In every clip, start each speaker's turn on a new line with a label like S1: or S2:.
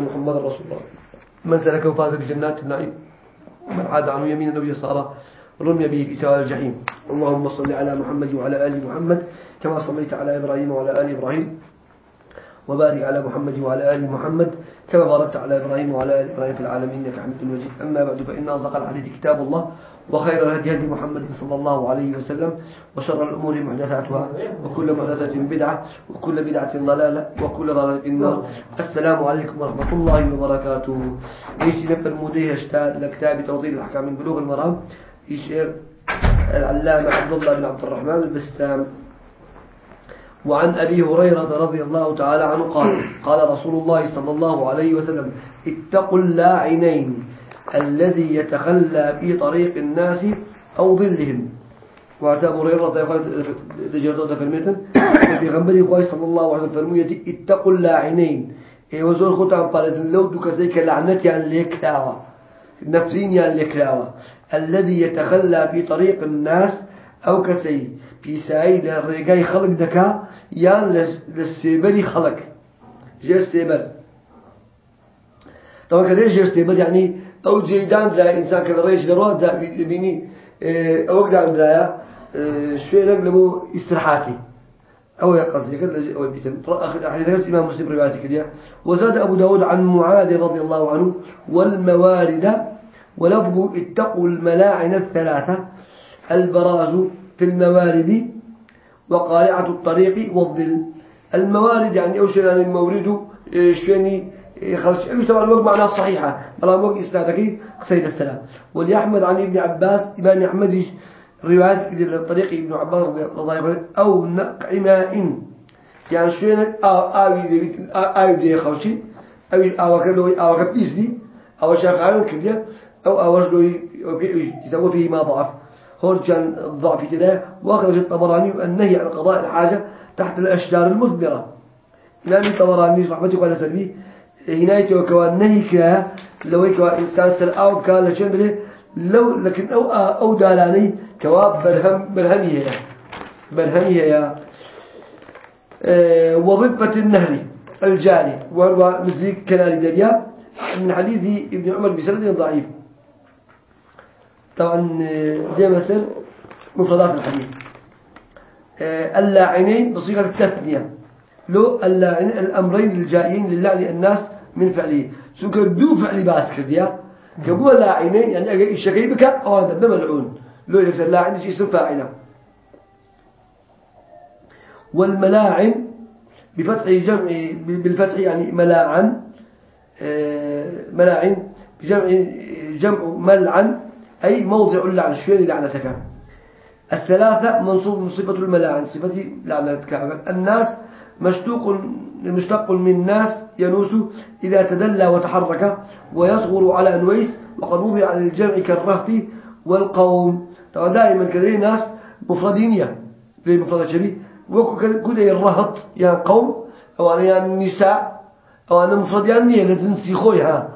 S1: محمد رسول الله. من سلك وفاز بجنات النعيم. ومن عاد عنه يمين النبي صار رمي به في سوال الجحيم. اللهم صل على محمد وعلى آل محمد كما صليت على إبراهيم وعلى آل إبراهيم. وبارك على محمد وعلى آل محمد كما باركت على إبراهيم وعلى آل إبراهيم في العالمين إنك حميد مجيد. أما بعد فإن أصدق الحديث كتاب الله. وخير الهدي هدي محمد صلى الله عليه وسلم وشر الأمور محدثاتها وكل محدثة بدعة وكل بدعة ضلالة وكل ضلالة في النار. السلام عليكم ورحمة الله وبركاته. إيش نبقى موديه اشتاد لكتاب توضيح الأحكام من بلوغ المرام. إيش؟ العلامة عبد الله بن عبد الرحمن البسام وعن أبي هريرة رضي الله تعالى عنه قال قال رسول الله صلى الله عليه وسلم اتقوا اللاعنين. الذي يتخلى في طريق الناس أو ظلهم. وعن أبو هريرة يقول دجرته فرميتن في غنبري خوي صلى الله عليه وسلم فرمية اتقوا اللاعنين. اي وزور خطان بارد لو دوك زيك لعنتي عن ليكلاوة نفرين عن ليكلاوة الذي يتخلى في طريق الناس أو كسي في سعيد الرجاي خلق دكا يان للسيبري خلق. جير سيبر. طبعا كده جير سيبر يعني أو جيدان لا إنسان كذا لرواد ذا بيني أو قدام درايا شوي نقلبه استراحاتي أو يقصد كذا أو بيتم آخر أحد ذكرت إمام مسلم رواياتي كذا وزاد أبو داود عن معاذ رضي الله عنه والموارد ولفظ اتقوا الملاعن الثلاثة البراز في الموارد وقارعة الطريق والظل. الموارد يعني أوش يعني المورد شويني خلش أبي طبعا الوقت معناه صحيحة؟ بلا وقت إسنادك. سيد السلام. وليحمد عن ابن عباس إمام أحمد رواية الطريق ابن عباس رضي الله عنه أو نقع ماء يعني شوينك أو آوي آوي دي خلشي. أو آوي كدوي آوي كبيسني أو شاقعان كبير. أو أوش دوي يسوي فيه ما ضعف. هرجان الضعف كده. وأخرج الطبراني النهي عن قضاء الحاجة تحت الأشجار المثمرة. إمام الطبراني رحمة الله عليه هنايته وكوان نهيك لو يكوا إنسان سر أو كان لشندله لو لكن أو أو دالاني كواب برهم برهمية. برهمية يا أه وضبة النهر الجاري. وهو مزيك كناري دريا من حديث ابن عمر بسند ضعيف. طبعا دي مثل مفردات الحديث. اللاعنين بصيغة التثنية. لو اللاعنين الأمرين الجائين للعن الناس من فعله سو كدو فعل باس كرديا. كبوا لاعنين يعني أجي الشكي بك أو هذا ملعون لو يكسر لاعن شيء اسم فاعلة. والملاعن بفتح جمع بالفتح يعني ملاعن ملاعن بجمع جمع ملعن أي موضع اللعن شوين لعنتك. الثلاثة منصوب صفة الملاعن صفة لعنتك. الناس مشتوق مشتق من ناس ينوس إذا تدلى وتحرك ويصغر على أنويس وقد وضع للجمع كالرهط والقوم. طبعا دائما كذلك ناس مفردين ليه مفرد شبيه؟ وكذلك الرهط يعني قوم أو يعني نساء أو أنا مفرد يعني لتنسي خويها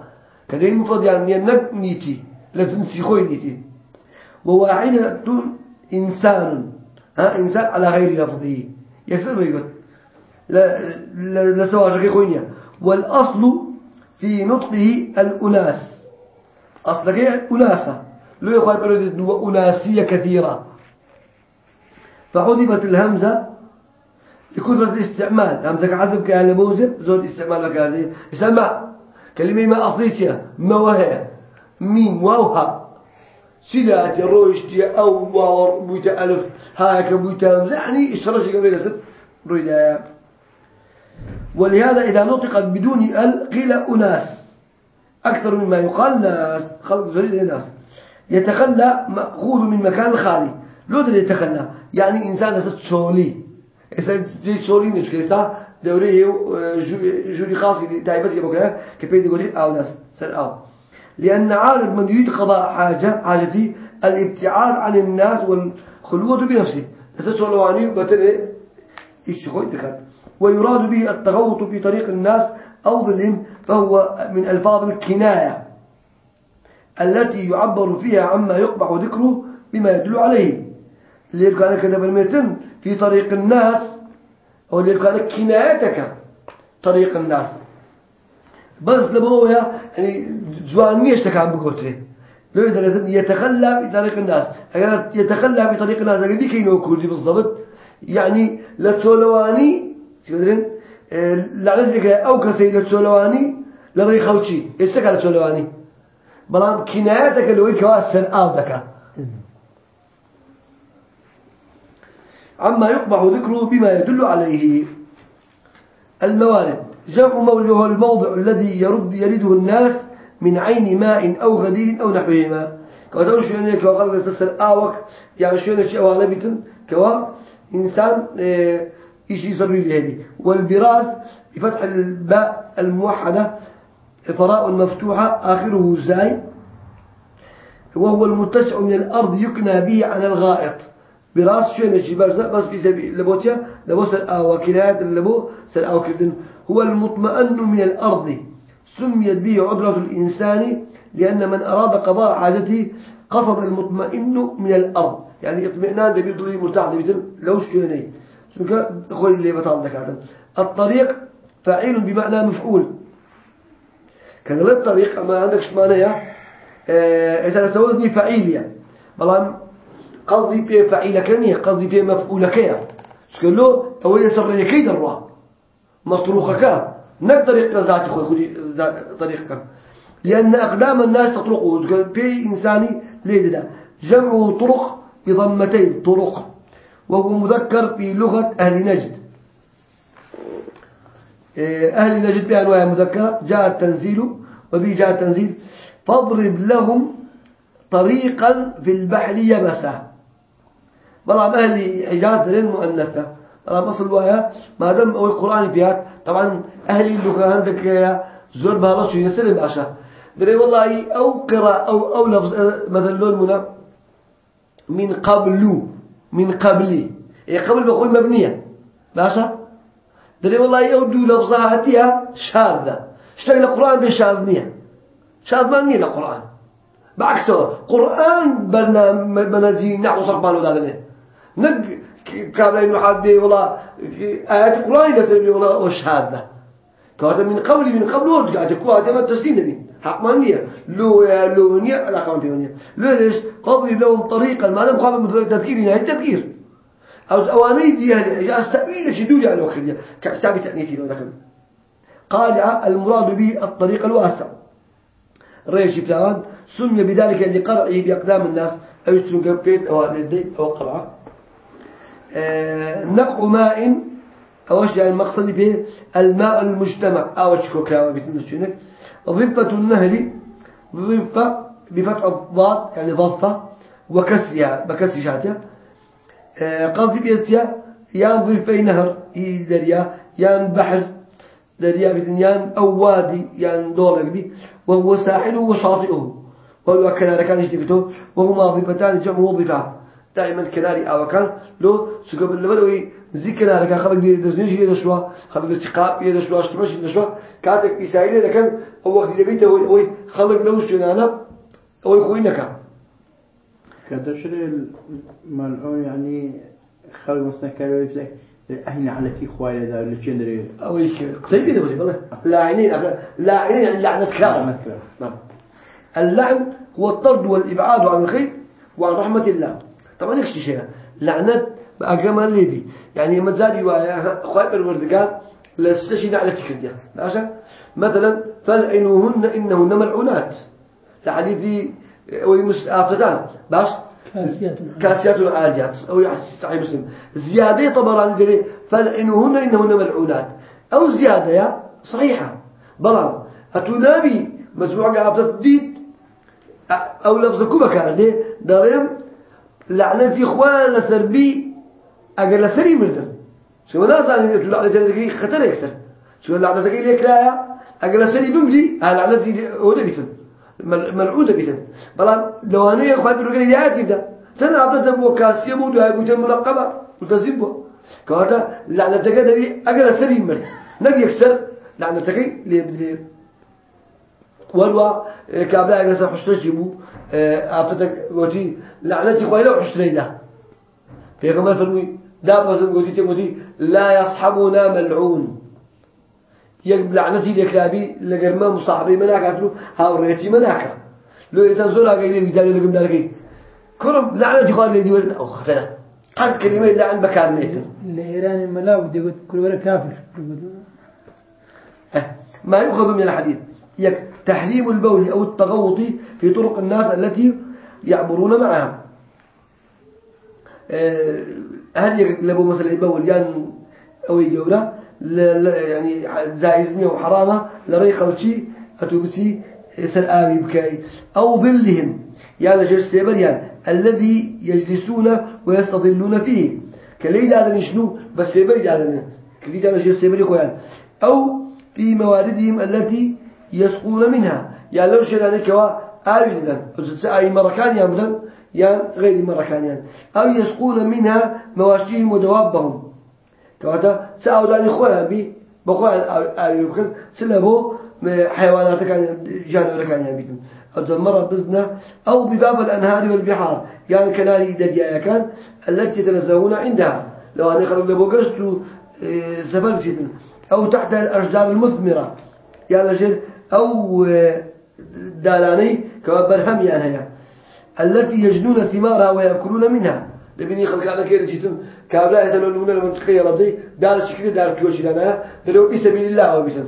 S1: كذلك مفرد يعني نك نيتي لتنسي خوي نيتي. وواحدة إنسان ها إنسان على غير لفظه. يكسر يقول لسوا شكي خوينيا والأصل في نطقه الأناس. أصل كي أناسة لو يقول بلد وأناسية كثيرة. فحذفت الهمزة لكثرة الاستعمال. همزة عذب كأهل موزب زود استعمال كهذه يسمع كلمة ما أصليتها ما وهي ميم واوها سلاتي روشتي أو واو بوتا ألف هاك بوتا همزة يعني إشرش قبل ست رويدا ولهذا إذا نطقت بدون ال قيل أناس. أكثر مما يقال ناس خلق زريد الناس يتخلى مأخوذ من مكان الخالي لو ده يتخلى يعني إنسان نسات شولي إنسان زي شولي نش كيسا دوري جوري خاصي تايبت يبقى كيف يقول أو ناس. سر أو. لأن عارض من يريد قضاء حاجة حاجتي الابتعاد عن الناس والخلوة بنفسه. نسات شولواني بتر إيش خوي دخل ويراد به التغوط في طريق الناس أو ظلهم فهو من ألفاظ الكناية التي يعبر فيها عما يقبح ذكره بما يدل عليه. اللي كان كتب المتن في طريق الناس أو اللي كان كنايتك طريق الناس. بس لما يعني جوانية اشتكى بقوتره لو يتخلى بطريق الناس. يتخلى بطريق الناس أقول بيك إنه كردي بالضبط. يعني لتولواني تقدرين لعنة أو كسي لتولواني لري خوتشي إيش على لتولواني بلان كناياتك اللي هو كواسر آودك عما يقبح ذكره بما يدل عليه الموارد جمع مولده الموضع الذي يرد يرده الناس من عين ماء أو غدير أو نحوهما كما شو كوا قال تسر آوك يعني شو شيء بيتن كوا إنسان إيش يسوي له والبراز بفتح الباء الموحدة فراء مفتوحة آخره زاي. وهو المتسع من الأرض يكنى به عن الغائط. براس شو نشي برزة بس في سبيل لبوتيا؟ لبوس الآوى كنايات اللبو كردن هو المطمئن من الأرض. سميت به عذرة الإنسان لأن من أراد قضاء حاجته قصد المطمئن من الأرض. يعني اطمئنان ده بيضلي مرتاح ده بيتن لو شويني سوكا أخوي اللي بطال لك الطريق فاعل بمعنى مفعول. كان الطريق أما عندك يا؟ آه، إذا سوزني فعيل يعني بلام قصدي بيه فعيل كنيه قصدي بيه مفعول كيا شكله هو يسر يكيد الروا مطروقك. نك طريق ذات خوي خدي طريقك. لأن أقدام الناس تطرقه. بي إنساني ليه ده جمع طرق بضمتين طرق. وهو مذكر في لغة أهل نجد. إيه، أهل نجد بأنواع مذكرة. جاء التنزيل وبه جاء التنزيل. فاضرب لهم طريقا في البحر يبسا. بلا أهل حجاز دلين مؤنثة. بلا مصر ويا ما دام أو القرآن فيها. طبعا أهل اللغة عندك زور بها شو يسلم بأشا. دري والله أو قراءة أو أو لفظ مثلا لون من قبل من قبلي إيه قبل بقول مبنية. باشا؟ دري والله أو دو لفظها هاتيها شاذة. اشتغل القرآن بشاذنية شاذ ما نية القرآن. بعكسه قرآن بنزي نحو صرفان ودادنه نق كابلا إنه حد والله آيات القرآن يسمي والله وشهادة كهذا من قبل من قبل ورد قاعد يكون هذا نبي. حق مانية لو لو نية على قام تمانية ليش قبل لهم طريقا ما دام قام تذكير هنا التذكير أو أواني دي هذه أستأويل شدود على الأخير كأستعبي تأنيتي لو ذكر قال المراد به الطريق الواسع. ريش بتاعان. سمي بذلك لقرعه بأقدام الناس. أو يستنقفيت أو اليدين أو قرعة آه نقع ماء. أوش يعني المقصد به؟ الماء المجتمع. أوش كوكاوة بتنسينك ضفة النهر ضفة بفتح الضاد يعني ضفة وكسرها بكسر شاتها. آه قصدي بيسيا يان ضفة نهر هي دريا يان بحر دريا بتنيان أو وادي يان دولك بي وهو ساحله وشاطئه. وهو كنار كان يشتكته. وهما ضفتان جمع وظفة دائما كناري أو كان. لو سقب اللي بدوي زي كنار كان خلق بيه دزنيش يده شوا خلق استقاء يده شوا اشتمش يده شوا كاتك إسرائيل لكن هو وقت اللي بيته هو خلق له شنانا هو يخوينك
S2: شنو الملعون يعني خلق مثلا كذا إحنا على كي خوالي ذا اللي جندري
S1: أو يك قصير كده بس والله لاعنين لاعنين يعني لعنة كلام نعم اللعن هو الطرد والإبعاد عن الخير وعن رحمة الله. طبعا يكشي شيء لعنة بأقرم الليبي يعني ما زاد يوايا خايب الورزقان لستشي على تكرديا ماشي مثلا فلعنوهن إنهن ملعونات لحديث ويمسآفتان باش كاسيات عاليات أو صحيح مسلم. زيادة طبعا دليل فلعنوهن إنهن ملعونات أو زيادة يا صحيحة. بلان أتنابي مجموعة قابلت ديد أو لفظكم كارده دارهم لعنتي إخوان لسربي أقل لسري مردن شو ناس يعني لعنة ذكري خطر يكسر. شو لعنة ذكري ليك لا أقل لسري بملي لعنتي هو ده بيتن. ملعودة بيتن. بلان لوانية إخوان بيقولون يا كده سنة عبدت أبو كاسية مودو هاي بوتين ملقبة. ملتزمه كواتا لعنة ذكري أقل لسري مرد نبي يكسر لعنة ذكري ليه بدي. والوا كابلا اجلس حشتش جيبو. افتك قوتي لعنتي خويلة حشتريدا في كمان فرمي داب مثلا قوتي تقولي لا يصحبنا ملعون. يك لعنتي لكلابي لجرما مصاحبي مناك له هاوريتي مناك لو يتنزل على قيل يجاري لكم داركي كرم لعنتي قال لي دي أو خطنا قد كلمة لعن مكان نيتن
S3: الإيراني ملاو دي قلت كل ورا كافر
S1: ما يؤخذ من الحديث يك تحريم البول أو التغوط في طرق الناس التي يعبرون معها أه، هل يقلبوا مثلا البول يعني أو يجورا يعني زائزني أو حرامة لري خلشي أتوبسي سر آبي بكاي. أو ظلهم يعني جلس يعني الذي يجلسون ويستظلون فيه. كليل هذا نشنو بس يبرد هذا كليل هذا جلس يعني أو في مواردهم التي يسقون منها. يعني لو شلاني كوا آبي لذن أي مركان يعني مثلا يعني غير مركان يعني أو يسقون منها مواشيهم ودوابهم. كواتا ساو داني خويا بي بخويا أيوب خل سلبو حيوانات كان جانور كان يبيتن أو مرة بزنا أو بباب الأنهار والبحار يعني كناري دجاجة كان التي يتنزهون عندها. لو أنا خلوا لبو قشتوا إيه، سفر جدا أو تحت الأشجار المثمرة. يعني لجل أو دالاني كبرهم يعني هي التي يجنون ثمارها ويأكلون منها. لبني خلق أنا كير جيتم كابلا يسألون من المنطقية لدي دار شكل دار كيوش لنا دلو في سبيل الله وبيتم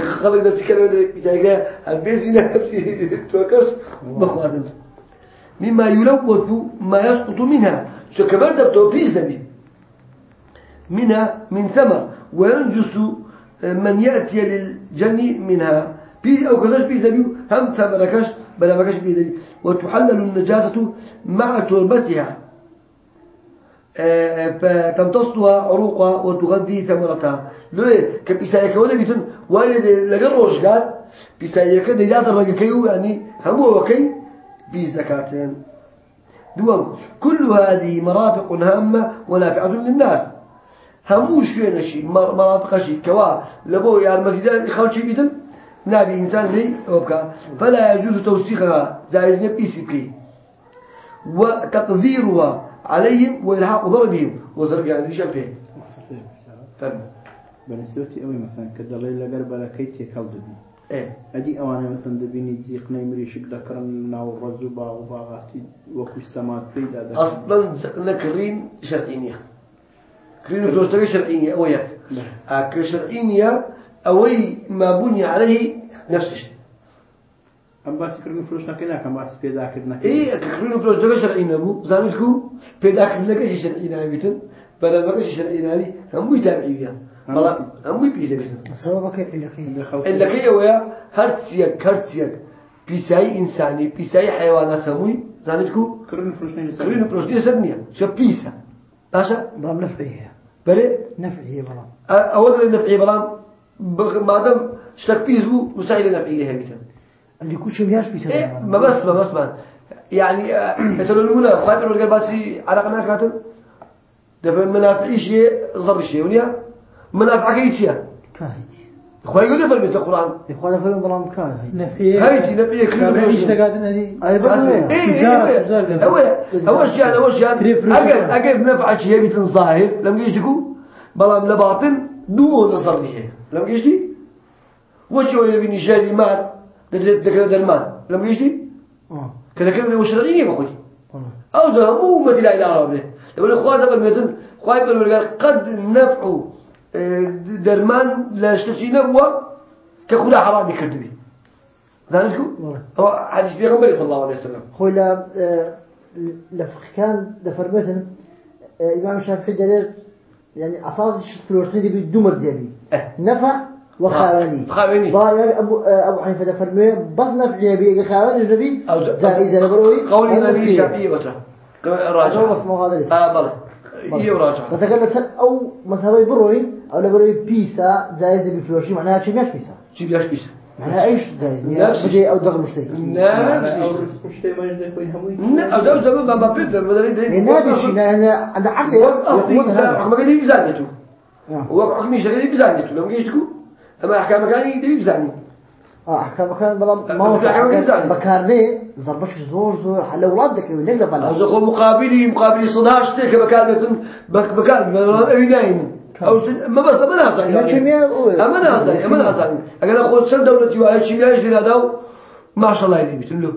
S1: خلق ده تكلم بتاعك البيزنا نفسي توكرش مخواتم مما يلوث ما يسقط منها. شو كمان ده بتوبيز نبي منها من ثمر. وينجس من يأتي للجني منها. بي أو كذاش بيز نبي هم ثمركش بلا ما كش بيز نبي وتحلل النجاسة مع تربتها. فتمتصها عروقها وتغذي ثمرتها. ليه كبيسايك ولا بيتن والد لجروش قال بيسايك ديدات الرجل يعني هم وكي بزكاتين دوام كل هذه مرافق هامة ونافعة للناس. هموش فينا شيء مرافق شيء كوا لبو يعني المسجد خلشي بيتن نبي إنسان لي وبكا فلا يجوز توسيخها زائز نبي سبكي وتقديرها عليهم وإلحاق ضربهم وضرب يعني ليش فيه
S2: فهم بنسوتي أوي مثلا كدليل لقرب على كيتي كودبي
S1: إيه.
S2: أدي أوانا مثلا دبيني تزيق نيمري شك ذكرن ناو الرزوبا وباغاتي وكو السمات بيدا
S1: أصلا نكرين شرعينية كرين فلوستك شرعينية أويا. أك شرعينية أوي ما بني عليه نفس الشيء.
S2: ئەم باسیکردن فروش نەکەی ناکەم باسی پێداکردنەکە
S1: كرين فلوس دقة شرعي نبو زانتكو بيداكردنەکەشی شرعي نابيتن بەرەمەکەشی شرعي نابي هەمووی تابعی بیان بەڵام هەمووی ئەلەکەی ئەوەیە هەرچیەک هەرچیەک پیسایی ئینسانی پیسایی حیوانات هەمووی
S2: کردن فروش
S1: كرين فلوس دي سر نییە شە پیسە باشە
S3: بلام نفعية
S1: بەرێ
S3: نفعية بلام
S1: ئەوە نفعی بەڵام مادەم شتێک پیس بوو مستحیل نفعی هەبیتن
S3: اللي كل شيء مياش بيسا
S1: إيه ما بس ما بس ما. يعني يسألون المنا خايف الرجال باسي على قناة كاتم دفع منافع شيء ضر شيء ونيا منافع كي شيء
S3: كاهيتي.
S1: خوي يقول في القرآن.
S3: إخوانا فيلم بلام كاهيتي. نفعية
S1: هايتي نبيه كل
S3: كمان
S1: بيوش.
S3: اشتغلت هذه؟
S1: إيه
S3: تجارة
S1: إيه إيه هو هو الشيء هو الشيء. أجر أجر نفع شيء بيتن ظاهر لم يجدكوا بلام لباطن دون نصر ليه لم يجدي؟ وش هو يبي نشاري مال ذكر درمان لم يجدي
S3: آه.
S1: كذا كذا وش رأيني بخوي
S3: والله
S1: أو ده مو مدي لا إله إلا الله يقول إخوان قبل ميتن خوايب قال قد نفع درمان لا شتشي نبوة كخلا حرام يكذبي ذلك. هو حديث بيغمبر صلى الله عليه وسلم.
S3: خوي لا لفقه دفرمتن إمام الشافعي دليل يعني أساس فلورتين دي بالدمر ديالي
S1: إيه.
S3: نفع وخاواني.
S1: خاواني.
S3: ضاير أبو أبو حنيفة دفرمه بس نفع جيبي خاواني جنبي
S1: أو ز-
S3: جائزة لبروي
S1: قول النبي الشافعي وتر راجع.
S3: هذا اسمه هذا.
S1: آه بلى. إيه وراجع
S3: بس لك أو مثلا بروي أو لبروي بيسا جائزة بفلوشي معناها شيء مش بيسا.
S1: شو بياش بيش
S3: معناها إيش جائزة؟
S1: نفس
S3: بدي أو دغل مشتري
S1: نفس
S2: أو
S1: الشيء.
S2: رزق شتي ما يجري خوي هموي
S1: لا أو ده ما ما بيقدر ما
S3: يعني
S1: دري
S3: نابي شيء أنا عند عقل يقود هذا
S1: ما قال بزانيته
S3: آه.
S1: هو حكم شغالي بزانيته لو جيتكو أما أحكام كان يدري بزاني
S3: آه أحكام كان بلا ما
S1: زاني.
S3: بكارني زربش زور زور على أولادك ونقلب
S1: أو
S3: على
S1: زخو مقابلي مقابلي صداش بكان بكان بكان أي نايم أو سن ما بس ما نازل أما نازل أما نازل أنا أقول سن دولتي وهاي كيمياء يجري هذا ما شاء الله يلي بتقول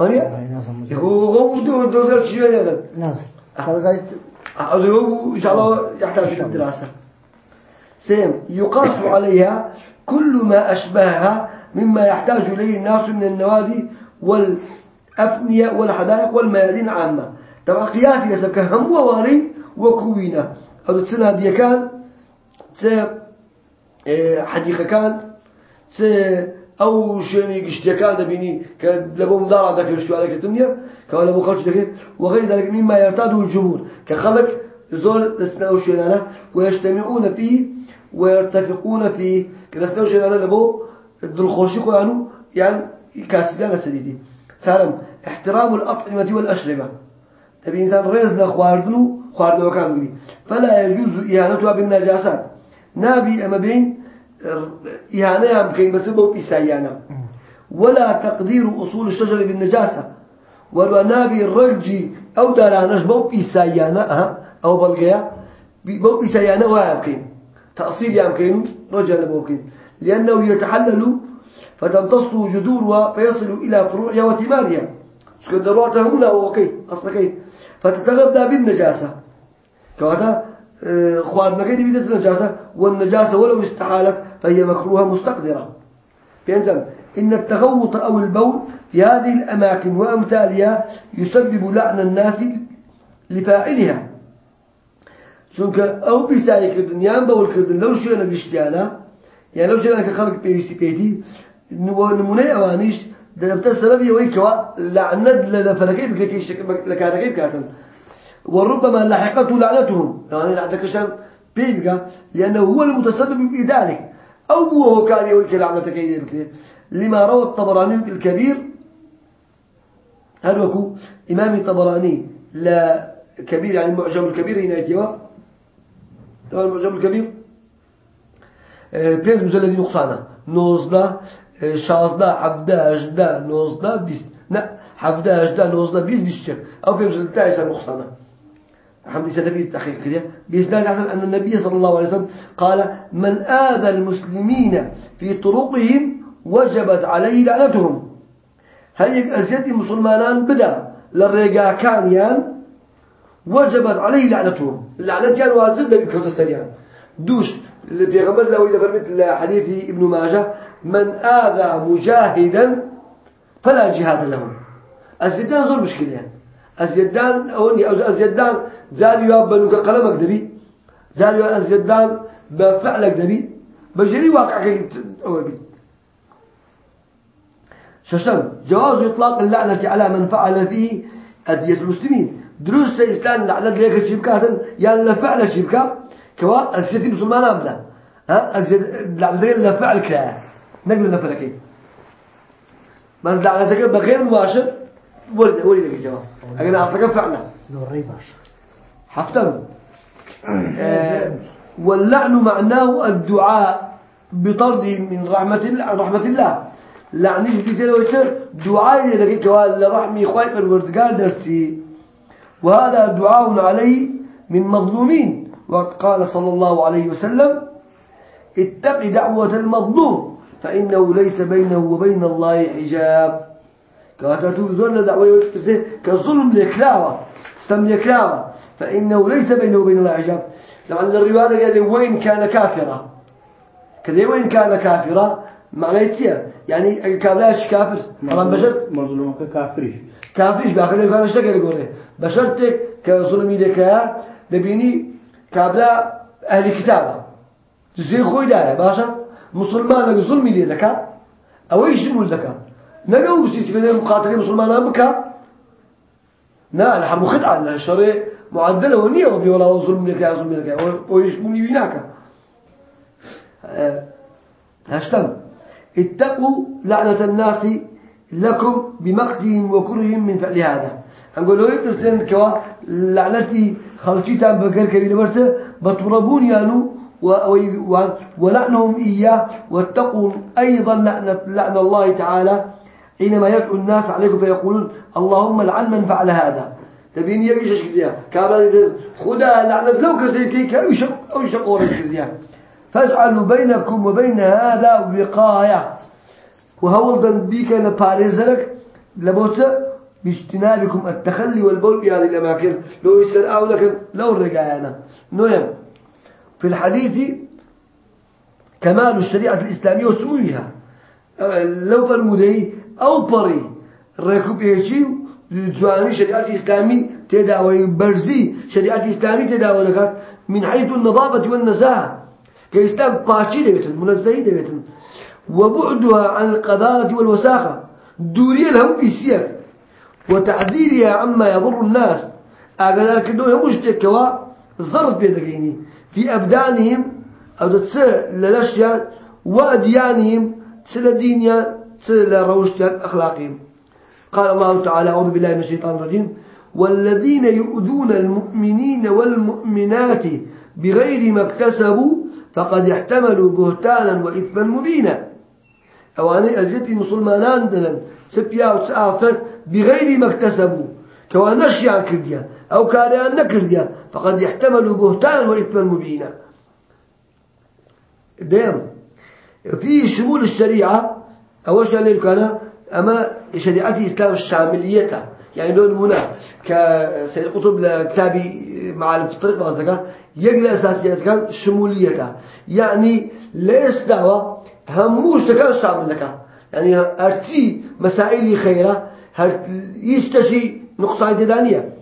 S1: مانيا
S3: نازل مزال.
S1: هو هو دول دول الكيمياء هذا
S3: نازل. زي
S1: هذا هو إن شاء الله يحتاج إلى سيم يقاس عليها كل ما أشبهها مما يحتاج إليه الناس من النوادي والأفنية والحدائق والميادين عامة طبعا قياسي يسبك هم وواري وكوينة. هذا السنة دي كان إيه، حديقة كان أو شيني قشتي دبيني كلبو مدارة ذاك يشتوا عليك الدنيا كان لبو خلش ذاك وغير ذلك مما يرتاده الجمهور. كخلق زول نسناو شينانا ويجتمعون فيه ويرتفقون فيه كنسناو شينانا لبو الدلخوشي قوانو يعني كاسبان سديدي ثالثا احترام الأطعمة والأشربة. تبي إنسان رزنا خواردنو خواردنو كان بني فلا يجوز إهانتها بالنجاسات نابي أما بين إهانة يمكن بس بو إسايانا. ولا تقدير أصول الشجر بالنجاسة. ولو نابي الرجي أو دارانش بو إسايانا أه أو بلغيا بو إسايانا ويمكن تأصيل يمكن رجل ممكن لأنه يتحلل فتمتص جذورها فيصل إلى فروعها وثمارها. شكو دروعتها هنا وكي أصلا كي فتتغذى بالنجاسة. كواتا آه، خوار مكيد بيدت النجاسة والنجاسة ولو استحالت فهي مكروهة مستقدرة بينزل إن التغوط أو البول في هذه الأماكن وأمثالها يسبب لعن الناس لفاعلها. چونکە ئەو پیساییکردن یان بەولکردن لەو شوێنە گشتیانە یان لەو شوێنە کە خەڵک پێویستی پێیتی نمونەی ئەوانیش دەبتە سەبەبی ئەوەی کەوا لعنەت لە لەفەرەکەی بکەی لە کارەکەی بکاتن. وربما لحقته لعنتهم. يعني لعنتك شان بيبقى لأنه هو المتسبب في ذلك. أو هو كان يوكل لعنتك إليه بكثير لما روى الطبراني الكبير. هل وكو إمام الطبراني لا كبير يعني المعجم الكبير هنا يتيوا طبعا المعجم الكبير بيز مجلد نقصانا نوزدا شازدا عبدا أجدا نوزدا بيس لا حفدا أجدا نوزدا بيس بيس أو بيز مجلد تايسا نقصانا حمد سلفي التحقيق كده بإسناد حسن أن النبي صلى الله عليه وسلم قال من آذى المسلمين في طرقهم وجبت عليه لعنتهم هل أزيد مسلمان بدا للرقا كان يان وجبت عليه لعنتهم. اللعنة كان واجب ده بكوت السريان دوش في غمر لو إذا فرمت حديث ابن ماجه من آذى مجاهدا فلا جهاد له. الزيدان زور مشكلة. يعني الزيدان أوني أو الزيدان زالوا بنوك قلمك دبي زالوا الزيدان بفعلك دبي بجري واقع كي أول بي ششم جواز إطلاق اللعنة على من فعل فيه أذية المسلمين. دروس إسلام لعنة ليك شبكة يعني لفعل شبكة كوا؟ أزيد مسلمان أبدا. ها؟ أزيد لعنة ليك لفعل كلا. نقل نفعل كيف؟ ما لعنة ليك بغير مباشر. ولد ولد لك جواب أنا أصلا فعلا
S3: نوري باش
S1: حفتم. آه واللعن معناه الدعاء بطرد من رحمة الله رحمة الله. لعنيش بيتلوتر دعاء لك كوال رحمي خواي الوردقار درسي. وهذا دعاء عليه من مظلومين. وقد قال صلى الله عليه وسلم اتق دعوة المظلوم فإنه ليس بينه وبين الله حجاب. كاتتو زول دعوة كظلم لكلاوة استم لكلاوة فإنه ليس بينه وبين الله حجاب. طبعا الرواية قال وين كان كافرا. كذا وين كان كافرا. معناه يتيا يعني كابلاش كافر طبعا بشر؟
S2: مظلومك كافريش.
S1: كافرش بأخذ كان اشتكى يقوله بشرتك كظلمي لك دبيني كابلا أهل كتابة. زي خوي دارة باشا مسلمان ظلمي لك أو إيش يقول لك؟ نجوا بسيط مقاتلين مسلمان بك لا الحرب خدعة لا الشرع معدلة ونية وبي ولا ظلم لك يا ظلم لك ويشبوني بيناك هشتم. اتقوا لعنة الناس لكم بمقتهم وكرهم من فعل هذا. كوا لعنتي خلشيتان بكر كبير برسه بطربون يانو ولعنهم إياه واتقوا أيضا لعنة, لعنة الله تعالى. حينما يدعو الناس عليكم فيقولون اللهم لعن من فعل هذا. تبين يجيش كذا كابل خدا لعنة لو كسيكي كأيش أيش قورة كذا فاجعلوا بينكم وبين هذا وقاية وهو ذن بيك لباريزلك لبوت باجتنابكم التخلي والبول بهذه الأماكن لو يسرعوا لكن لو الرجعنا نويم. في الحديث كمال الشريعة الإسلامية وسموها لو فرمودي أو بري ركوب إيشي جواني شريعة الإسلامي تداوي برزي شريعة الإسلامي تداوي لك من حيث النظافة والنزاهة. كإسلام باشي دبتن منزهي دبتن وبعدها عن القذارة والوساخة. دوريا لهم بيسيك. وتعذيرها عما يضر الناس. لك إنه يمشتك كوا ضرب بيدقيني. في أبدانهم أو تسا للأشياء وأديانهم تسا دينيا تسا روشتيان أخلاقهم. قال الله تعالى أعوذ بالله من الشيطان الرجيم. والذين يؤذون المؤمنين والمؤمنات بغير ما اكتسبوا فقد احتملوا بهتانا وإثما مبينا. أواني أزيتي مسلمانان دلن سبيا وتسافر بغير ما اكتسبوا. كوان نشيان كرديا أو كاريان نكرديا فقد يحتملوا بهتانا وإثما مبينا ديم في شمول الشريعة أول شيء اللي كان أما شريعة الإسلام الشاملية. يعني لون هنا كسيد قطب لكتابي مع الطريق يقل أساسيات كان شموليته يعني ليس دعوة هموش تكان شامل لك يعني أرتي مسائل خيرة يستشي نقصان تدانية؟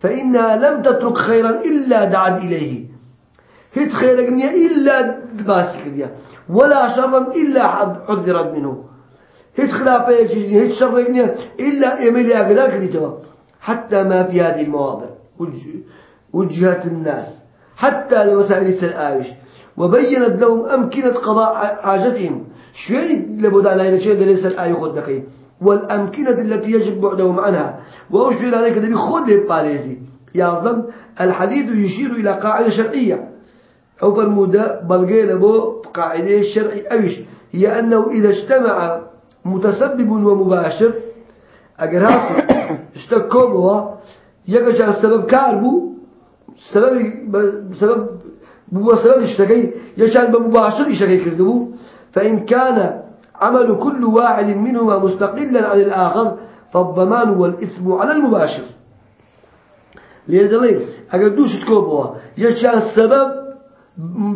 S1: فإنها لم تترك خيرا إلا دعت إليه. هيت خيرك إلا باسك ولا شرا إلا حذرت منه. هيت خلافة يجري هيت شر إلا إيميل أقدر كريتوا حتى ما في هذه المواضع وجهت الناس حتى لمسائل السلآوش. وبينت لهم أمكنة قضاء حاجتهم. شوي لبدا لا يشيء ليس الآية خد دقي والأمكنة التي يجب بعدهم عنها. وأشير عليك دبي خد باليزي يعظم الحديث يشير إلى قاعدة شرعية. أو فالمودة بلغي لبو قاعدة شرعية أيش هي أنه إذا اجتمع متسبب ومباشر هاتو اشتكوا بوا يكشان السبب كاربو سبب سبب بو سبب اشتكي يشان بمباشر اشتكي كردبو. فإن كان عمل كل واحد منهما مستقلا عن الآخر فالضمان والإثم على المباشر. لذلك اگر دوش تكوبوا يشان السبب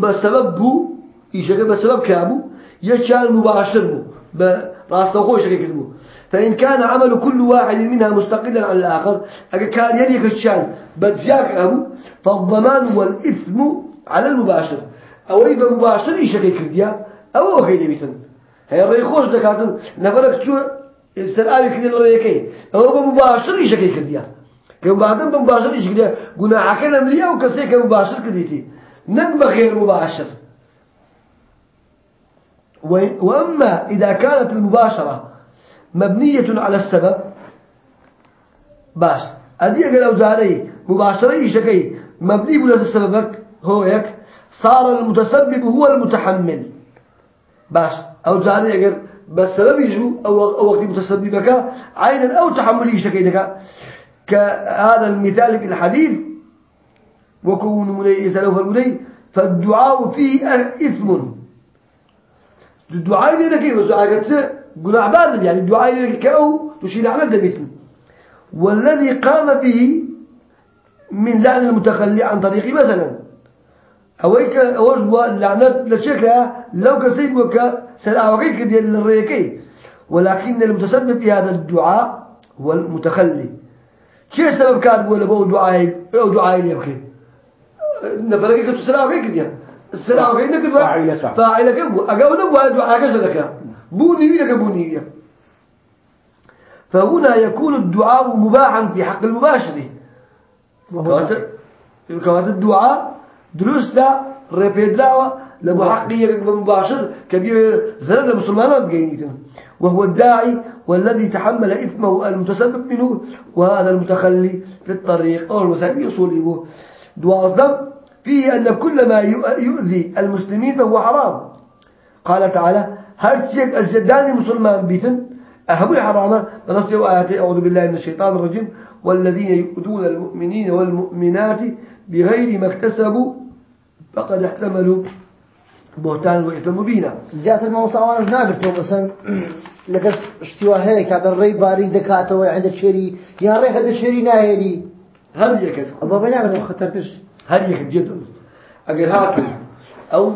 S1: بسبب بو يشكي بسبب كابو يشان مباشر بو راس خوش كذبوا فإن كان عمل كل واحد منها مستقلا عن الآخر أجا كان يليك الشان بدزياك أبو فالضمان والإثم على المباشر. أو إذا مباشر إيش كرديا أو أخي بيتن هي الرأي خوش دكاتن نفرك شو السرعة كده الرأيكي أو بمباشر إيش كرديا. كم بعدين بمباشر إيش كرديا. قلنا عكنا مليا وكسيك مباشر كديتي نقبة غير مباشر. وأما إذا كانت المباشرة مبنية على السبب باش. أدي أقل أو زاري مباشرة شكي مبني بلا السببك هو يك صار المتسبب هو المتحمل. باش. أو زاري أقل بس سبب يجو أو أو وقت متسببك عينا أو تحملي شكي لك كهذا المثال في الحديث وكون مني إسألوا فالمني فالدعاء فيه إثم. الدعاء لنا كيف الدعاء قد قل عباد يعني الدعاء لنا كأو تشيل على الدمثل والذي قام به من لعن المتخلي عن طريق مثلا. أويك أوجه اللعنة لشكا لو كسيب وكا سلعوكيك ديال الريكي ولكن المتسبب في هذا الدعاء هو المتخلي. شيء سبب كان ولا بو دعاء أو دعاء يبكي نفرقك تسلعوكيك ديال السلام عليكم فاعلك فاعلك أقول نبغى دعاء كذا بوني لك بوني فهنا يكون الدعاء مباحا في حق المباشر كوات الدعاء دروس لا ريبيدراوا لمحقية مباشر كبير زرنا المسلمان بقينيتنا وهو الداعي والذي تحمل إثمه المتسبب منه وهذا المتخلي في الطريق أو المسائل دعاء الضم فيه أن كل ما يؤذي المسلمين فهو حرام. قال تعالى هل تشيك الزداني مسلمان بيتن أهم حرامة بنص آياتي أعوذ بالله من الشيطان الرجيم والذين يؤذون المؤمنين والمؤمنات بغير ما اكتسبوا فقد احتملوا بهتان وإثم مبينا
S3: زيادة الموصى أنا نابرتو مثلا لقد اشتوى هيك هذا الري باري دكاتة عند الشري يا ري هذا الشري ناهري
S1: هل يكد
S3: أبا بنعمل
S2: خطرتش
S1: هل يكد جدا؟ أجل هاتو أو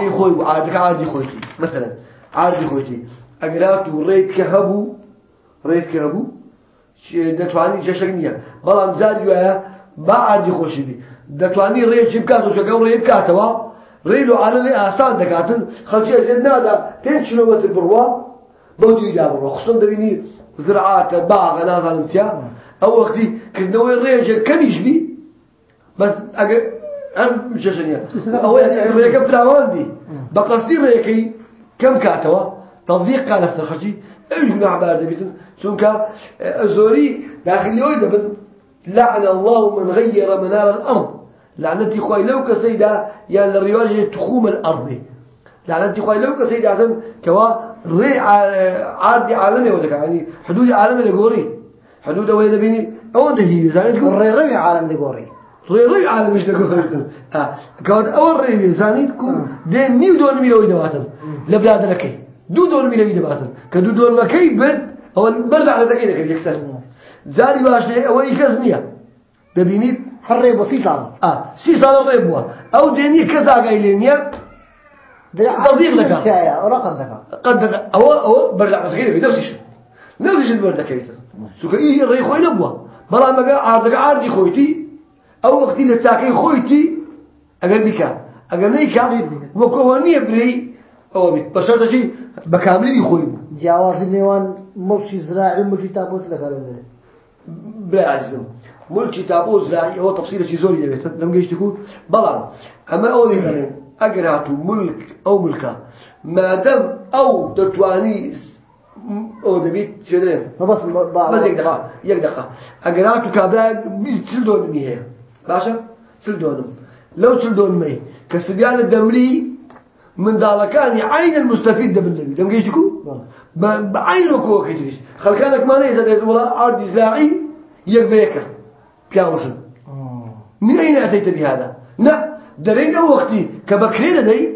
S1: زي خوي وعادك عادي خويتي مثلا عادي خويتي أجل هاتو ريت كهبو ريت كهبو جەشک نییە بەڵام زاری وایە با ئاردی خۆشی بی دەتوانی ڕێکی بکات و شەکە ڕێ بکاتەوە؟ ڕێل و عالەمی ئاسان دەکاتن خەڵکی ئەزێت نادا پێنج کیلۆمەتر بڕوا بەو دویدا بڕۆ خستم دەبینی زرعاتە باغە نازانم چیا؟ ئەو وەختی کردنەوەی ڕێژێک کەمیش بی بەس ئەگەر هەر جەشە نییە ئەوەی ڕێەکە فراوان بی بە قەستی ڕێەکەی کەم کاتەوە. تەضیق کا لەسەر جماعة بعد بيتن سونك زوري داخل يوي دبن لعن الله من غير منار الأرض. لعنتي خوي لو كسيدا يا الرواج تخوم الأرض. لعنتي خوي لو كسيدا عشان كوا ري عرض عالمي ولا يعني حدود عالمي لجوري حدود وين بيني أو ده هي زين تقول
S3: الري ري عالم دقوري
S1: ري ري عالم مش لجوري آه. كود أول ري زين تكون ده نيو دون ميلوي دواتن لبلاد لكي. دو دور ميلوي دباتن كدو دور مكي برد. هو برجع على ذكي ذكي يكسر. زاري باش هو يكزنيا دبينيت
S3: حري بسيط على
S1: آه سي صار ريبوا أو ديني كذا قايلينيا تضيق لك.
S3: رقم ذكاء
S1: قد هو هو برجع ذكي في نفس الشيء نفس الشيء برد ذكي سوك اي ري خوي نبوا بلا ما عارضك عارضي خويتي أو وقتي لتساكي خويتي أقل بك أقل نيكا وكوانيه بري أو بيت بس هذا شيء بكامل يخوي
S3: جواز النيوان ملشي زراعي ملشي تابوت لك على ذلك
S1: بلا عزم ملكي تابو زراعي هو تفصيل شي زوري دبيت لم جيش تكون بلا اما اولي قرن اقراتو ملك أو ملكا ما دام أو دتواني أو دبيت شدرين
S3: ما بس
S1: بس يك دقيقة يك دقيقة اقراتو كابلا تسل دون مي هي باشا تسل دونم لو تسل دون مي كسبيان الدمري من دالكاني عين المستفيد ده بالنبي دم جيش تكون بعينه كو كتريش خل كانك ما نيزا والله عرض زراعي يكبيك كاوشن من أين أتيت بهذا؟ لا درين أو وقتي. كبكرين دي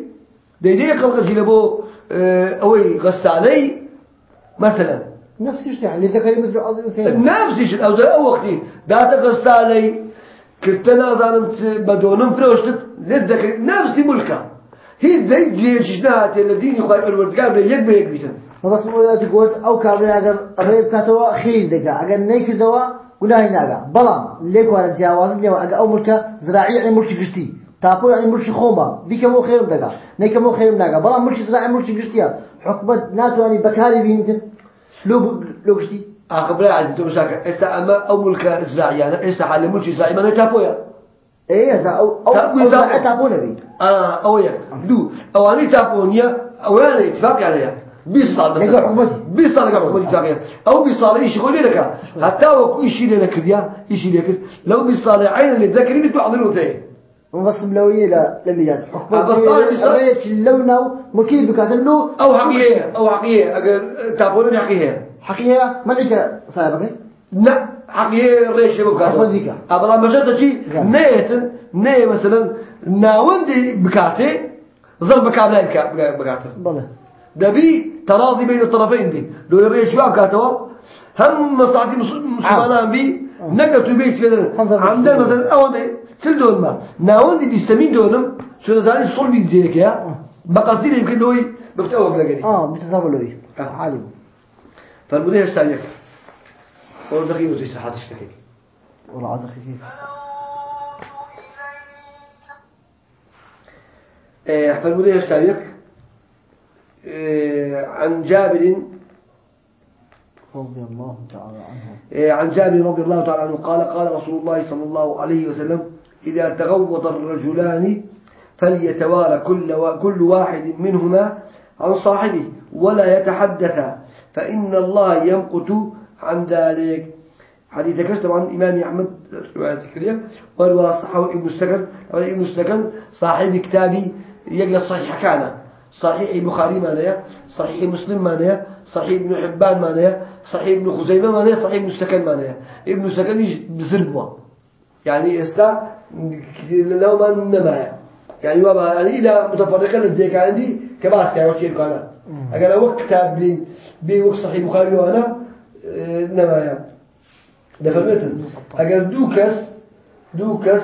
S1: دي دي خلق جلبو أوي غسالي مثلا.
S3: نفس الشيء يعني ذكر مثل الثاني
S1: نفس الشيء. أو زي وقتي. دات غسالي كرتنا زانمت بدونم فروشت للذكر نفس ملكه هي زي جيشنات الذين يخاف الوردقان بيجيك بيجيك بيتن
S3: بس مو تقول أو كابري أجر ريب كاتوا خير دقا. أجر نيك دوا ولا هنا بلام ليك ولا جواز اللي أجر أو ملك زراعي يعني ملك قشتي تابو يعني ملك خوما بيك مو خير دقا نيك مو خير دقا بلام ملك زراعي ملك قشتيا حكمة ناتو يعني بكاري بينتن لو لو قشتي
S1: أخبر عزيز تو مشاكل إستا أما أو ملك زراعي أنا إستا حال ملك زراعي ما نتابويا
S3: إيه إذا أو أو
S1: تابو
S3: أو
S1: تابو.
S3: زراعي تابو
S1: بيصال
S3: لقى.
S1: بيصال لقى حكومتي اتفاقية أو بيصال إيش يقول لك حتى وكو إيش لك ديا إيش لك لو بيصال عين اللي تذكرني بتعذروا ثاني
S3: وبس ملوية لا لميلاد
S1: آه، بس طالع بيصير-
S3: حكمة ريت اللون مكيف بكاتن له
S1: أو حقيقية أو حقيقية أجر تابوني حقيقية
S3: حقيقة ما لك صاحبك
S1: لا حقيقية ريش بكاتو
S3: أحمد ذيك.
S1: أبلا ما جرت شيء. نيت نية مثلا ناوندي بكاتي ضرب كابلا بكاتي
S3: بله.
S1: دبي تراضي بين الطرفين بي لو يريد شو كاتوا هم مصلحتي مسلمان بي؟ نقلتوا بيت كذا
S3: حنظر
S1: عندنا
S3: مسلمان.
S1: مثلا أو ده تل دون ما. ناوندي بيستمين دونم. شو نزاني صل بيت زيك يا؟ بقصدي لي يمكن لوي. كذا قدي
S3: آه بتتصرف لوي.
S1: آه.
S3: عالم.
S1: فالمدير اشتايك والله دقيقة وزي صحات اشتكي
S3: والله عاد كيف؟
S1: آه، فالمدير اشتايك عن جابر
S3: رضي الله تعالى عنه.
S1: آه، عن جابر رضي الله تعالى عنه قال قال رسول الله صلى الله عليه وسلم إذا تغوط الرجلان فليتوارى كل كل واحد منهما عن صاحبه ولا يتحدثا فإن الله يمقت عن ذلك. حديث كشف طبعا الإمام أحمد رواية الكريم وروى صحه ابن السكن ابن السكن صاحب كتابي يقل الصحيح كان صحيح بخاري معناه صحيح مسلم معناه صحيح ابن حبان معناه صحيح ابن خزيمة معناه صحيح ابن سكن معناه ابن سكن بزربوا يعني استا لو ما نما. يعني وابا يعني إلى متفرقة لديك عندي كباس كان وشيء كان أقل وقت كتاب بي بي وقت صحيح بخاري وأنا نما يعني ده فرمتن أقل دوكس دوكس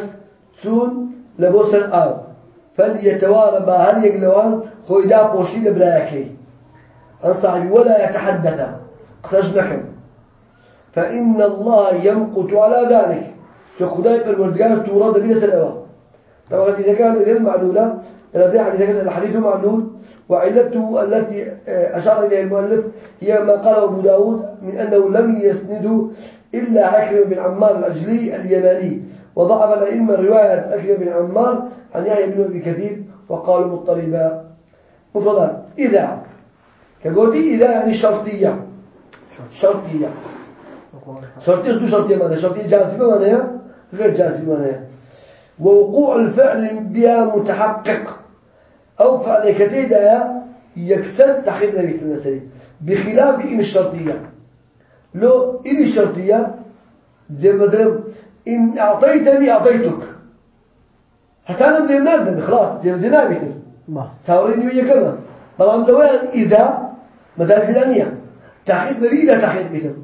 S1: سون لبوسن آب فليتوارى ما هل يقلوان خويدا بوشي لبلايكي أنصحبي ولا يتحدث. خرج نكم فإن الله يمقت على ذلك. كخداي بالوردقان تورا دبيلة الأوى طبعا إذا كان غير معلولة. الذي كان الحديث معلول. وعلته التي أشار إليها المؤلف هي ما قاله أبو داود من أنه لم يسنده إلا عكرم بن عمار العجلي اليماني. وضعف الأئمة رواية عكرم بن عمار عن يحيى بن أبي كثير وقالوا مضطربا. مفردات إذا كقولي إذا يعني شرطية. شرطية. شرطية شو شرطية معناها؟ شرطية جازمة معناها؟ غير جازمة معناها. ووقوع الفعل بها متحقق. أو فعل كتيدا يكسر تحقيق نبي النسري بخلاف إن الشرطية. لو إن الشرطية زي مثلا إن أعطيتني أعطيتك. حتى أنا بدي نادم خلاص زي زي نابتر
S3: ما.
S1: تاوريني ويا كذا طبعا دوان إذا مزال الأنية. تحقيق نبي لا تحقيق مثل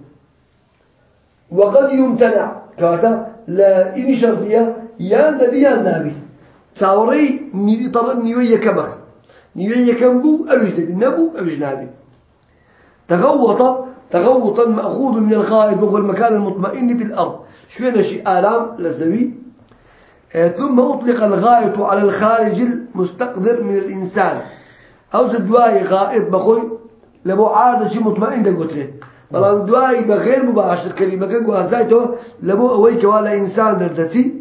S1: وقد يمتنع. كواتا لا إني شرطية يا نبي يا نبي. تاوري نيدي طرق نيوية كمخ نيوية كمبو أوش دبي نبو أوش نبي. تغوط تغوطا مأخوذ من الغائب وهو المكان المطمئن في الأرض. شوية شيء آلام للزوي آه، ثم أطلق الغائط على الخارج المستقدر من الإنسان. أو تدواي غائط بخوي لبو عادة شيء مطمئن ده قتله بلان دواي بغير مباشر كلمة كان قوازايته لبو أويك ولا إنسان دردتي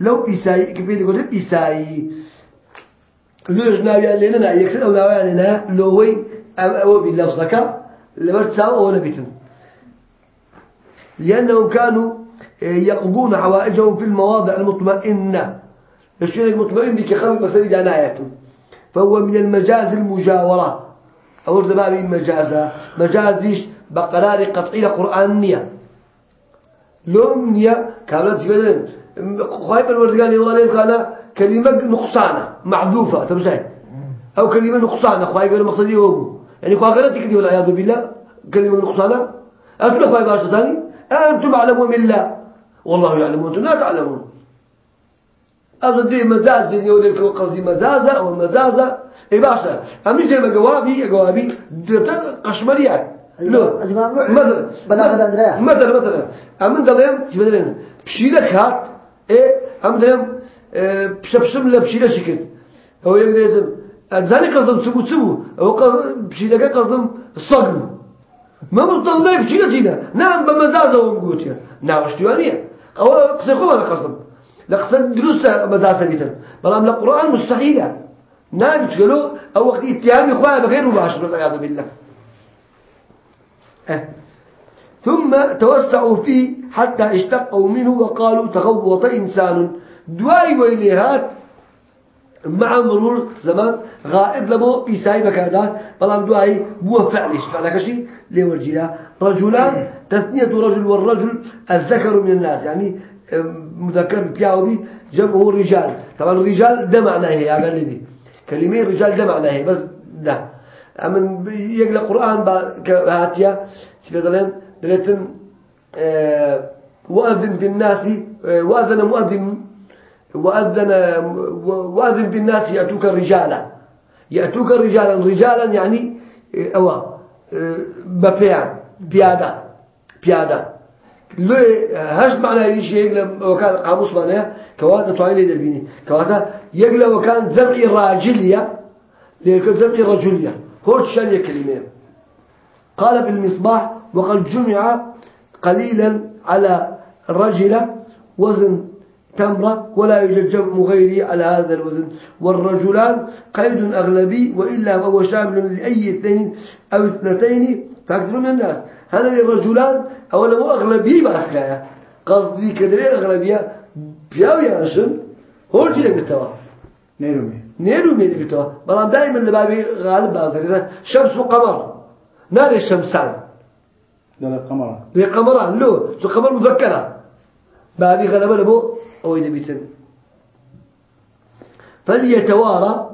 S1: لو إيساي كيف يقول إيساي لو جناوي لنا يكسر أو ناوي لنا لوي أو باللفظك لمرتساو أو نبيتن لأنهم كانوا يقضون حوائجهم في المواضع المطمئنة. الشيء المطمئن بك خلق مسجد عنايته. فهو من المجاز المجاورة. أو باب مجازة مجازيش بقرار قطعية قرآنية لومنية كانت جبلين. خايب الوردقان يوالين كان كلمة نقصانة معذوفة. تمشي أو كلمة نقصانة. خايب المقصدي هو يعني خايب تكدي والعياذ بالله. كلمة نقصانة. أنتم خايب عشر ثاني؟ أنتم علموا من الله والله يعلم وأنتم لا تعلمون. أظن دي مزاز دي يقول لك قصدي مزازة أو مزازة. إيه باشا؟ أمش دي جوابي جوابي درتا قشمريات. لو. مثلا مثلا مثلا مثلا. أمن دلهم تبدلين بشيلة هات إيه أم دلهم بشبشم لا بشيلة شكل. هو يقدر ذلك قصدم سبو سبو. هو قصدم بشيلة قصدم صقم. ما مصدق بشيلة جينا نعم بمزازة ومقوتيا نعم اشتوانية أو قصيخوما أنا قصدم. لقصد دروس مزازة بيتن بلام القرآن مستحيلة. نعم تقولوا أو وقت اتهام إخواني بغير مباشر والعياذ بالله. أه. ثم توسعوا فيه حتى اشتقوا منه وقالوا تغوط إنسان. دواي ويليهات. مع مرور زمان غائب لبو بيساي بكادات بلام دواي بو فعلش فعلك شيء ليه ورجلا رجلان تثنية رجل والرجل الذكر من الناس يعني مذكر بياوبي جمعه رجال. طبعا الرجال ده معناه هي أقل لي كلمة رجال ده معناه هي بس ده أمن يقرأ القرآن كهاتيا سيدنا دلتن آه وأذن بالناس آه وأذن مؤذن وأذن وأذن بالناس يأتوك رجالا. يأتوك رجالا. رجالا يعني أوا آه ببيان بيادا بيادا لو هش معنى يجي شيء وكان قاموس معناه كواتا طويل دربيني كواتا يقلا وكان زمعي راجلية ليك زمعي رجلية هو الشان كلمة قال بالمصباح وقد جمع قليلا على رجلة وزن تمرة ولا يوجد جمع غيري على هذا الوزن. والرجلان قيد أغلبي وإلا فهو شامل لأي اثنين أو اثنتين فأكثر من الناس. هذا الرجلان أولا مو أغلبية بأسكايا قصدي كدري أغلبية بياو يانشن هو بالتوا
S2: نيرومي
S1: نيرو ميدي بتوا. بلان دائما لبابي غالب بازر شمس وقمر. نار الشمسان.
S2: لا القمر.
S1: لي قمران لو شو قمر مذكرة بابي غلبة لبو أو بيتن فليتوارى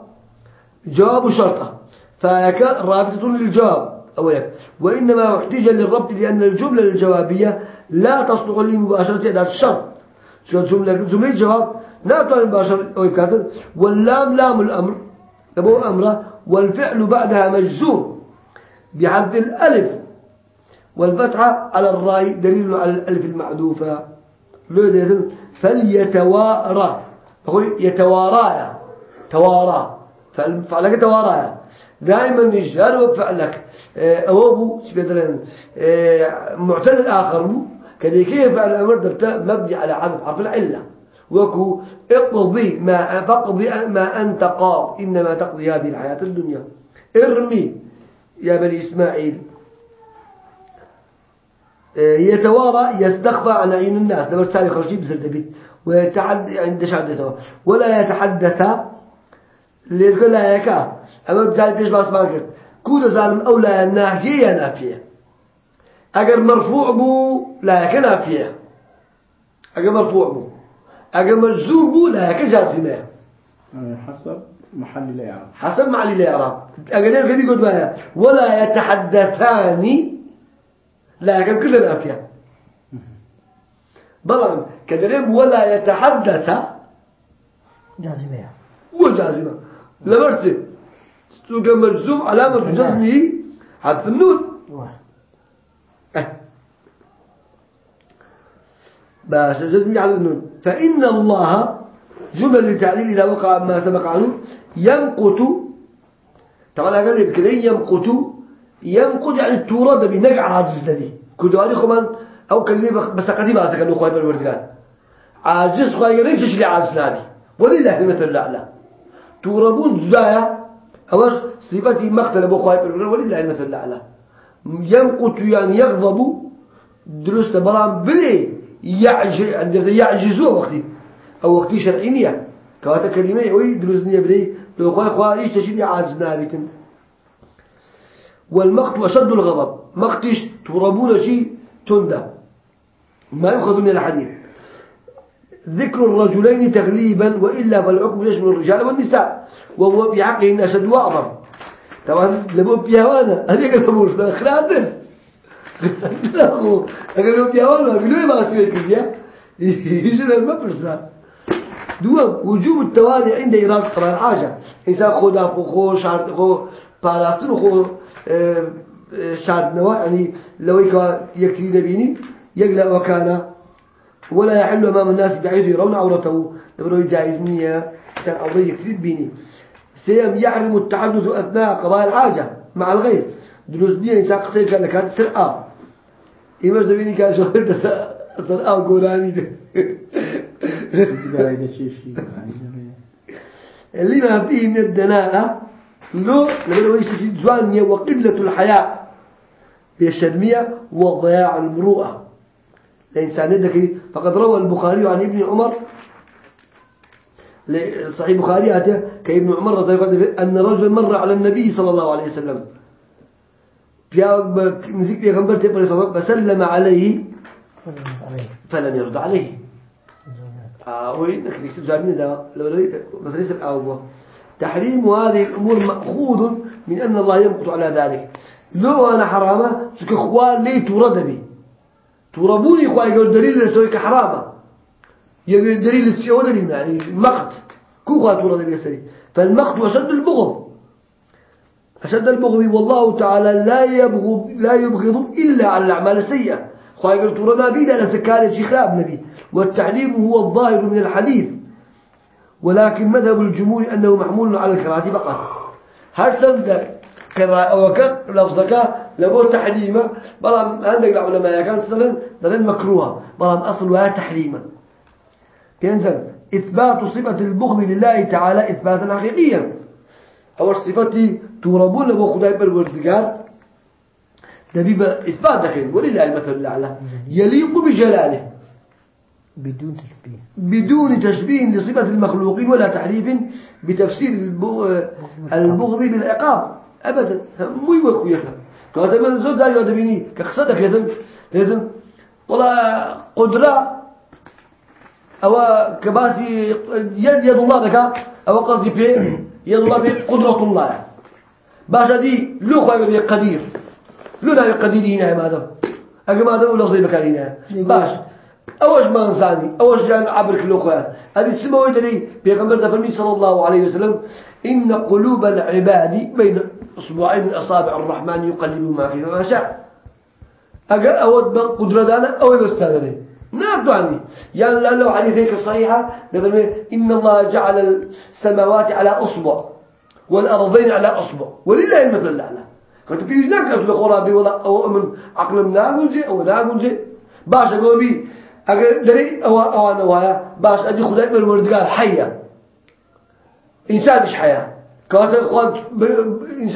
S1: جواب شرطة. فهيك رابطة للجواب أو يك. وإنما احتاج للربط لأن الجملة الجوابية لا تصلح لمباشرة أداة الشرط. شو جملة جملة جواب لا تعلم مباشرة أو يكاتب واللام لام الأمر أبو أمره والفعل بعدها مجزوم بحذف الألف. والفتحة على الراء دليل على الألف المعدوفة. فليتوارى. أقول يتوارى. توارى. فعلك توارى. دائما نجار وفعلك. أوابو سبيدرين معتل الآخر مو كذا كيف فعل الأمر مبني على حذف حرف العلة. وكو اقضي ما فاقضي ما أنت قاض. إنما تقضي هذه الحياة الدنيا. ارمي يا بني إسماعيل. يتوارى يستخفى عن عين الناس. لما ارتالي خرجي بزردبي ويتحد عند شعدته ولا يتحدث ليقول لا يكا أما تزال بيش باس ماكر كود ظالم أو لا ناهية نافية. أجر مرفوع بو لا يكا نافية. أجر مرفوع بو. أجر مجزوم بو لا يكا جازمة
S2: حسب محل الإعراب.
S1: حسب محل الإعراب. أجر يرجع بيقول ولا يتحدثان لا يكن كل نافية بلان كدريم ولا يتحدث.
S3: جازمة.
S1: وجازمة لمرتب سوق مجزوم علامة جزمه حذف النون أه. باش جزمي على النون فإن الله جمل لتعليل إذا وقع ما سبق عنه يمقت. طبعا لي بكده يمقت ينقض يعني تورد بنقع عاجز دبي كدواني خمان أو كلمة بس قديمة أتكلم خواهي بالوردقان. عاجز خواهي غير تشلي عاجز نابي. ولله المثل الأعلى توربون زايا أوش صفتي مقتل أبو خواهي بالوردقان ولله المثل الأعلى ينقط يعني يغضب درست برام بلي يعجز يعجزوا وقتي. أو وقتي شرعينية. كواتا كلمة وي دروسني بلي لو خواهي خواهي تشلي عاجز نابي والمقت أشد الغضب. مقتش تربون شيء تندى. ما يؤخذ من الحديث. ذكر الرجلين تغليبا وإلا فالحكم يشمل الرجال والنساء. وهو بعقل أشد وأعظم. طبعا لبو بيوانا هذه قلبوش ده خلاده أخو أقول أقول له ما أسمعك بيا يجي ما برسا دوام. وجوب التوالي عند إرادة حاجة. إنسان خدا فخو شعر خو باراستن خو شاردنوا يعني لو يكفي دبيني يقلع وكان ولا يحل أمام الناس بحيث يرون عورته. لبنه جائز نية كان أوري يكفي بيني سيم يحرم التحدث أثناء قضاء الحاجة مع الغير. دروس نية إنسان قصير كان كانت سرقة إيماش دبيني كان شغل سرقة وقولاني ده اللي ما فيه من الدناءة لو لما يشتي زوانية وقلة الحياة. بالشرمية وضياع المروءة. الإنسان ذكي فقد روى البخاري عن ابن عمر. صحيح البخاري هذا كابن عمر رضي الله عنه أن رجل مر على النبي صلى الله عليه وسلم. صلى فسلم عليه. فلم يرد عليه. آه وين؟ نكتب زامين ده لو مثلا يسأل أو تحريم هذه الأمور مأخوذ من أن الله يمقت على ذلك. لو أنا حرامة سك إخوان لي تورد بي. توربوني إخوان يقول دليل لسويك حرامة. يقول دليل لسوي دليل يعني مقت كو إخوان تورد بي يسري. فالمقت أشد البغض. أشد البغض والله تعالى لا يبغض لا يبغض إلا على الأعمال السيئة. إخوان يقول تورنا بي لأن سكالة شخاب نبي والتعليم هو الظاهر من الحديث. ولكن مذهب الجمهور أنه محمول على الكراهة فقط. هل تبدأ قراءة لفظك لبو تحريما بلام عندك العلماء كانت تصلا دلن مكروها بلام أصلها تحريما كنزل إثبات صفة البغض لله تعالى إثباتا حقيقيا. أول صفتي توربون لبو خداي بالوردقار. دبيب إثبات دخل ولله المثل الأعلى. يليق بجلاله.
S3: بدون تشبيه.
S1: بدون تشبيه لصفة المخلوقين ولا تحريف بتفسير البغ- البغض بالعقاب. أبدا. مو يوكو كهذا من زود ذلك هذا بيني. كقصدك يزن يزن والله قدرة. أو كباسي يد يد الله ذكاء. أو قصدي في يد الله في قدرة الله. باش هذه لو خايف قدير. لو لا قدير هنا ماذا أجمع هذا ولا زي بكارينا باش. أوش ما إنساني أوش جان عبر كل خوان هذه السماوية لي بيغمبر فرمي صلى الله عليه وسلم إن قلوب العباد بين أصبعين من أصابع الرحمن يقلب ما فيه ما شاء. أجل أود قدرة دانا أو يستاذني نعم عني يعني لو حديثيك الصحيحة نفرمي إن الله جعل السماوات على أصبع والأرضين على أصبع ولله المثل الأعلى. في هناك أصبع ولا أو من عقل من ناقوزي أو ناقوزي باش أقول دري أو أو أنا ويا باش أدي خداي من الوردقال حية إنسان مش حياة كانت خد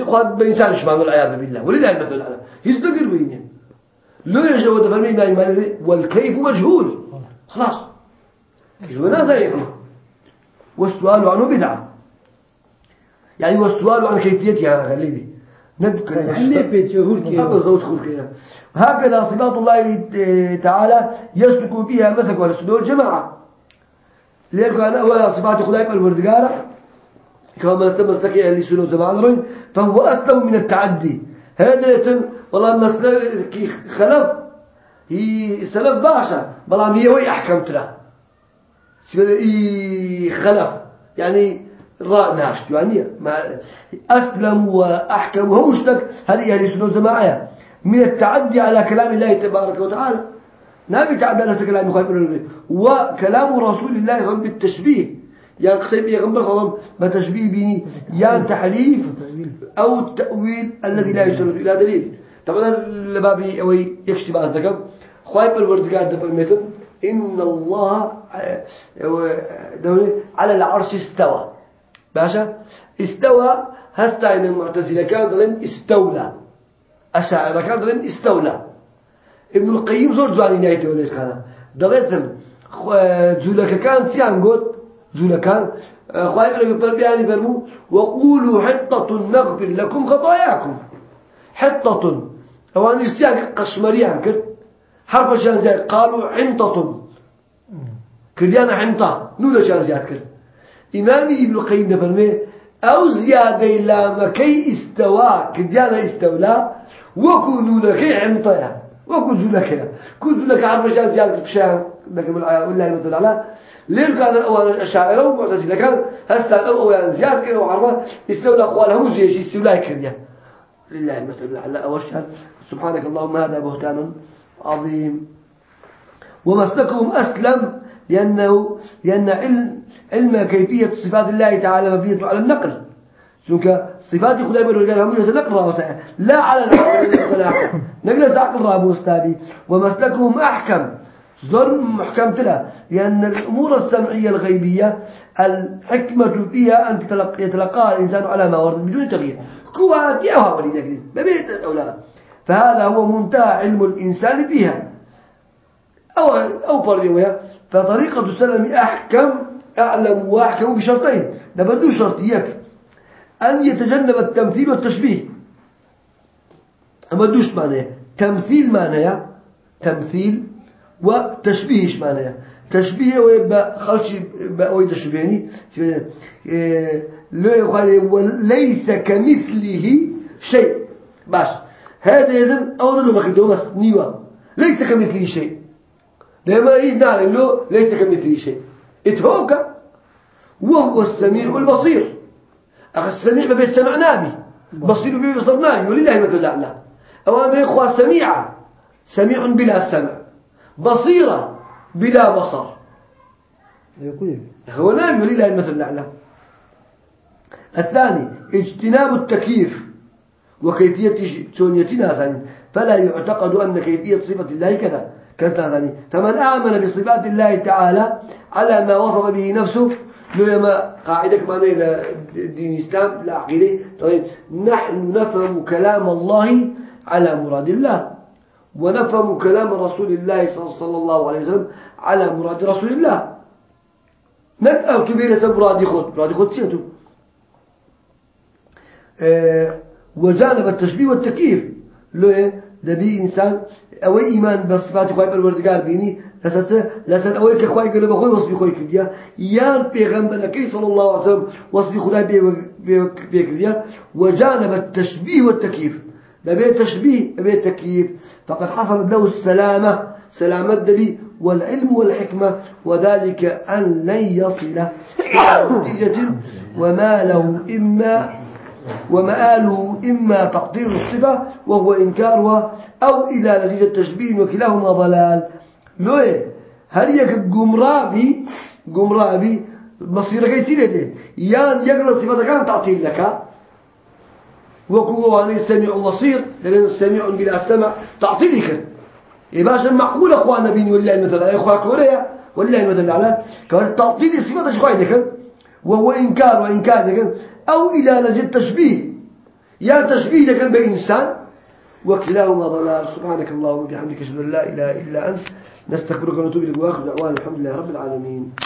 S1: خد بإنسان مش معمول العياذ بالله. ولله المثل الأعلى يصدقر بيني لا يجوز تفهمي ما يمال والكيف مجهول. خلاص. كيفنا زيكم والسؤال عنه بدعة. يعني والسؤال عن كيفيتها غليبي نذكر هذا زود كده هكذا صفات الله تعالى يسلك فيها مسك والسنة والجماعة لذلك أنا أول صفات خدايب الوردقارة كما مسلك أهل السنة والجماعة فهو أسلم من التعدي. هذا يتم والله مسلك خلف. هي سلف باشا بلا هي وي أحكم ترى. إي خلف. يعني ناشت يعني ما أسلم وأحكم. وهو مشتك. هذه أهل السنة والجماعة من التعدي على كلام الله تبارك وتعالى. نبي تعدى على كلام خير وكلام رسول الله صلى الله عليه وسلم بالتشبيه. يعني قصيب يغنبر صلى الله عليه وسلم. بتشبيه تحريف أو التأويل الذي لا يستند إلى دليل. طبعا لبابي أو يكشف بعض ذكر خايب الوردقات دفر المتن إن الله على العرش استوى. باشا؟ استوى. هستا إن المعتزلة كان ظلم استولى. أشاعرة كان ظلم استولى. ابن القيم زور جواني نهايته وليش كان دلتم جولك كان سيان قد. جولك كان. خايف لك يفضل بياني فرمو. وقولوا حطة نغفر لكم خطاياكم. حطة. أوان يستيان قشمريان كد حرف شان زي قالوا عنطة كريانا عنطة نولا شان زياد إمامي ابن القيم نفرمي أو زيادة إلا مكي استوى كديانا استولى وكونوا لكي عنطة وكونوا لك كنت لك عرف شان زياد بشان لك بالله المثل على. ليه كان أول الأشاعرة ومعتزلة كان هسه الأول يعني زياد كده وعرفة استولى أخوانهم زي شيء استولى كريا. لله المثل الأعلى أوشهد سبحانك اللهم هذا بهتان عظيم. ومسلكهم أسلم لأنه لأن علم, علم كيفية صفات الله تعالى مبنية على النقل. سوك صفات خدای بالرجال هم يجوز نقل لا على العقل نقل عقل رابو استابي ومسلكهم أحكم. زر محكم تلا. لأن الأمور السمعية الغيبية الحكمة فيها أن يتلقاها الإنسان على ما ورد بدون تغيير. كواتي أو ولي ببيت الأولاد. فهذا هو منتهى علم الإنسان فيها. أو أو فريوية فطريقة السلم أحكم أعلم وأحكم بشرطين. نبدو شرطيك أن يتجنب التمثيل والتشبيه. أما دوش معناه؟ تمثيل معناه تمثيل وتشبيه إيش معناه؟ تشبيه ويبقى خلشي بقى تشبيهني وليس كمثله شيء. باش. هذا إذن أولا بخدوه بس نيوة. ليس كمثله شيء. لما يجنا له ليس كمثله شيء. اتهوك وهو السميع البصير. أخي السميع ما بيسمعنا به. بصير به بصرناه ولله مثل الأعلى أو أنا إخوة سميعة. سميع بلا سمع. بصيرة بلا بصر. هو نام ولله المثل الأعلى الثاني اجتناب التكييف وكيفية سونيتنا فلا يعتقد أن كيفية صفة الله كذا. كذا فمن آمن بصفات الله تعالى على ما وصف به نفسه لما قاعدة كمان إلى دين الإسلام لا عقيدة طيب نحن نفهم كلام الله على مراد الله. ونفهم كلام رسول الله صلى الله عليه وسلم على مراد رسول الله. نبقى كبيرة مراد خود. مراد خود سيئتو آه وجانب التشبيه والتكييف. لو دبي إنسان أو إيمان بصفات خوي بالوردقار بيني لسه لسه أوي كخوي قال بخوي وصف خوي كديا يان بيغمبر كي صلى الله عليه وسلم وصف خداي بي بي كديا وجانب التشبيه والتكييف دبي تشبيه دبي تكييف فقد حصلت له السلامة. سلامة دبي والعلم والحكمة وذلك أن لن يصل إلى نتيجة وما له إما ومآله إما تقدير الصفة وهو إنكارها أو إلى نتيجة تشبيه وكلاهما ضلال. لوي هل يك قمرابي قمرابي مصيرك يتيلده؟ يان يقل صفة كان تعطيل لك؟ وكواني سميع بصير لأن السميع بلا سمع تعطيلك. إيه باشا معقول أخوانا بين والله يا أخوة كوريا والله مثلا على كمان تعطيل الصفة شخويتك وهو إنكار وإنكار أو إلى نجد تشبيه. يا تشبيه لك بإنسان. وكلاهما ضلال. سبحانك اللهم وبحمدك أشهد أن لا إله إلا أنت. نستغفرك ونتوب إليك. وآخر دعوانا الحمد لله رب العالمين.